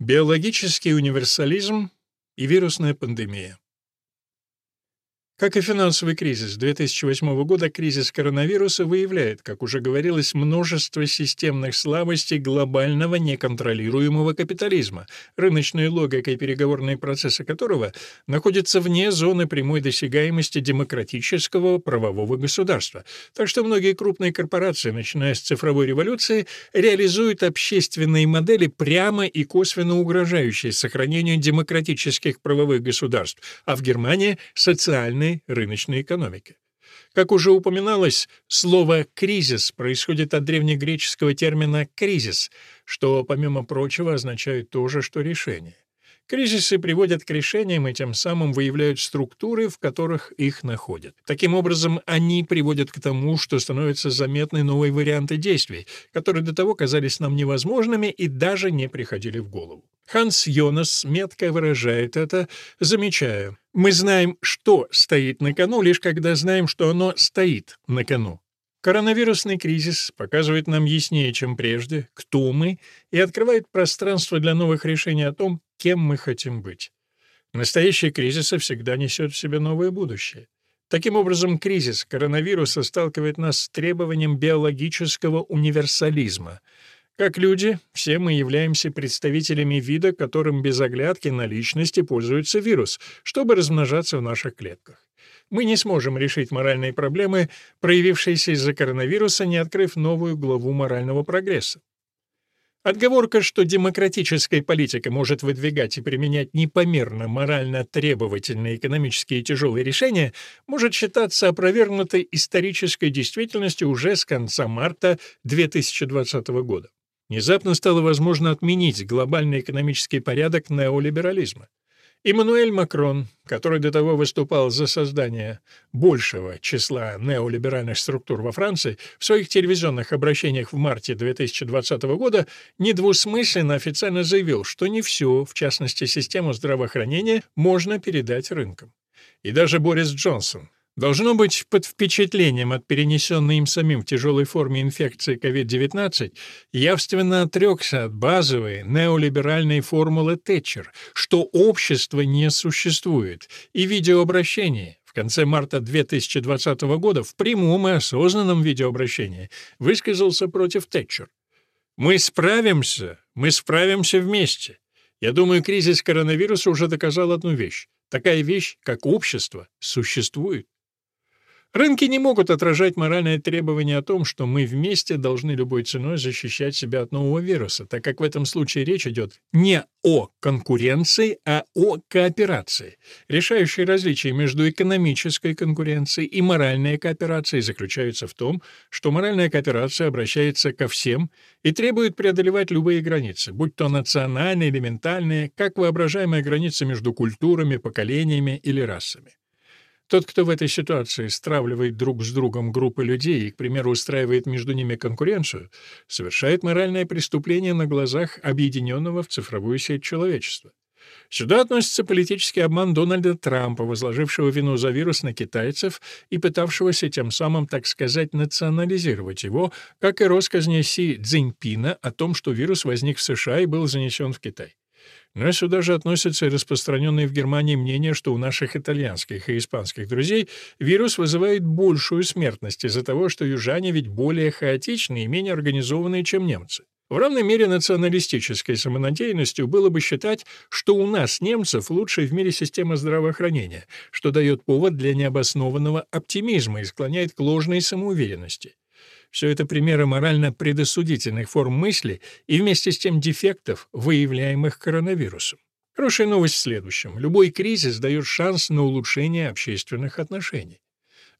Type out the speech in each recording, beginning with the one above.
Биологический универсализм и вирусная пандемия. Как и финансовый кризис 2008 года, кризис коронавируса выявляет, как уже говорилось, множество системных слабостей глобального неконтролируемого капитализма, рыночная логика и переговорные процессы которого находятся вне зоны прямой досягаемости демократического правового государства. Так что многие крупные корпорации, начиная с цифровой революции, реализуют общественные модели, прямо и косвенно угрожающие сохранению демократических правовых государств, а в Германии — социальные глобальной рыночной экономики. Как уже упоминалось, слово «кризис» происходит от древнегреческого термина «кризис», что, помимо прочего, означает то же, что «решение». Кризисы приводят к решениям и тем самым выявляют структуры, в которых их находят. Таким образом, они приводят к тому, что становятся заметны новые варианты действий, которые до того казались нам невозможными и даже не приходили в голову. Ханс Йонас метко выражает это, замечая, «Мы знаем, что стоит на кону, лишь когда знаем, что оно стоит на кону». Коронавирусный кризис показывает нам яснее, чем прежде, кто мы, и открывает пространство для новых решений о том, кем мы хотим быть. Настоящий кризис всегда несет в себе новое будущее. Таким образом, кризис коронавируса сталкивает нас с требованием биологического универсализма. Как люди, все мы являемся представителями вида, которым без оглядки на личности пользуется вирус, чтобы размножаться в наших клетках. Мы не сможем решить моральные проблемы, проявившиеся из-за коронавируса, не открыв новую главу морального прогресса. Отговорка, что демократическая политика может выдвигать и применять непомерно морально требовательные экономические тяжелые решения, может считаться опровергнутой исторической действительностью уже с конца марта 2020 года. Внезапно стало возможно отменить глобальный экономический порядок неолиберализма. Эммануэль Макрон, который до того выступал за создание большего числа неолиберальных структур во Франции, в своих телевизионных обращениях в марте 2020 года недвусмысленно официально заявил, что не все, в частности систему здравоохранения, можно передать рынкам. И даже Борис Джонсон, Должно быть, под впечатлением от перенесенной им самим в тяжелой форме инфекции COVID-19 явственно отрекся от базовой неолиберальной формулы Тэтчер, что общество не существует, и видеообращение в конце марта 2020 года в прямом и осознанном видеообращении высказался против Тэтчер. «Мы справимся, мы справимся вместе. Я думаю, кризис коронавируса уже доказал одну вещь. Такая вещь, как общество, существует. Рынки не могут отражать моральное требование о том, что мы вместе должны любой ценой защищать себя от нового вируса, так как в этом случае речь идет не о конкуренции, а о кооперации. Решающие различия между экономической конкуренцией и моральной кооперацией заключаются в том, что моральная кооперация обращается ко всем и требует преодолевать любые границы, будь то национальные или ментальные, как воображаемые границы между культурами, поколениями или расами. Тот, кто в этой ситуации стравливает друг с другом группы людей и, к примеру, устраивает между ними конкуренцию, совершает моральное преступление на глазах объединенного в цифровую сеть человечества. Сюда относится политический обман Дональда Трампа, возложившего вину за вирус на китайцев и пытавшегося тем самым, так сказать, национализировать его, как и россказни Си Цзиньпина о том, что вирус возник в США и был занесен в Китай. Но сюда же относятся и распространенные в Германии мнения, что у наших итальянских и испанских друзей вирус вызывает большую смертность из-за того, что южане ведь более хаотичны и менее организованные, чем немцы. В равной мере националистической самонадеянностью было бы считать, что у нас, немцев, лучшая в мире система здравоохранения, что дает повод для необоснованного оптимизма и склоняет к ложной самоуверенности. Все это примеры морально предосудительных форм мысли и вместе с тем дефектов, выявляемых коронавирусом. Хорошая новость в следующем. Любой кризис дает шанс на улучшение общественных отношений.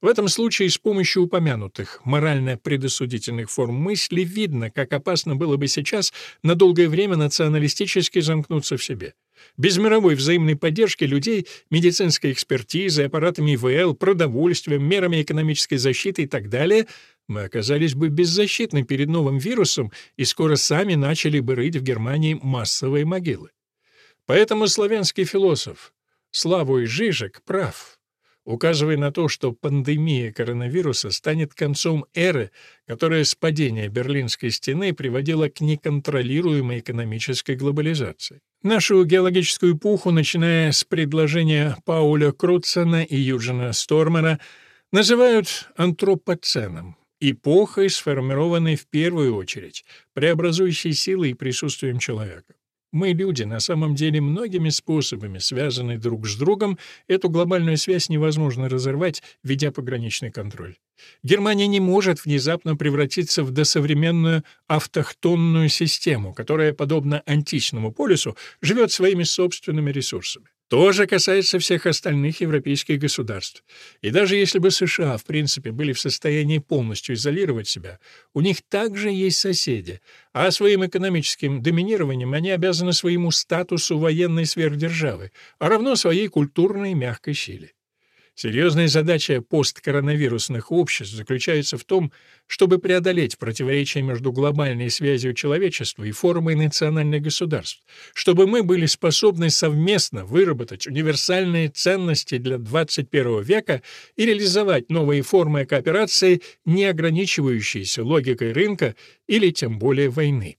В этом случае с помощью упомянутых морально предосудительных форм мысли видно, как опасно было бы сейчас на долгое время националистически замкнуться в себе. Без мировой взаимной поддержки людей, медицинской экспертизы, аппаратами ИВЛ, продовольствием, мерами экономической защиты и так далее, мы оказались бы беззащитны перед новым вирусом и скоро сами начали бы рыть в Германии массовые могилы. Поэтому славянский философ Славой Жижек прав. указывая на то, что пандемия коронавируса станет концом эры, которая с падения Берлинской стены приводила к неконтролируемой экономической глобализации. Нашу геологическую эпоху, начиная с предложения Пауля Крутсона и Юджина Стормера, называют антропоценом, эпохой, сформированной в первую очередь преобразующей силой и присутствием человека. Мы, люди, на самом деле многими способами связаны друг с другом, эту глобальную связь невозможно разорвать, ведя пограничный контроль. Германия не может внезапно превратиться в досовременную автохтонную систему, которая, подобно античному полюсу, живет своими собственными ресурсами. То же касается всех остальных европейских государств. И даже если бы США, в принципе, были в состоянии полностью изолировать себя, у них также есть соседи, а своим экономическим доминированием они обязаны своему статусу военной сверхдержавы, а равно своей культурной мягкой силе. Серьезная задача посткоронавирусных обществ заключается в том, чтобы преодолеть противоречия между глобальной связью человечества и формой национальных государств, чтобы мы были способны совместно выработать универсальные ценности для 21 века и реализовать новые формы кооперации, не ограничивающиеся логикой рынка или тем более войны.